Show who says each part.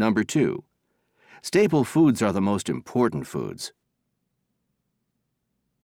Speaker 1: Number two, staple foods are the most important foods.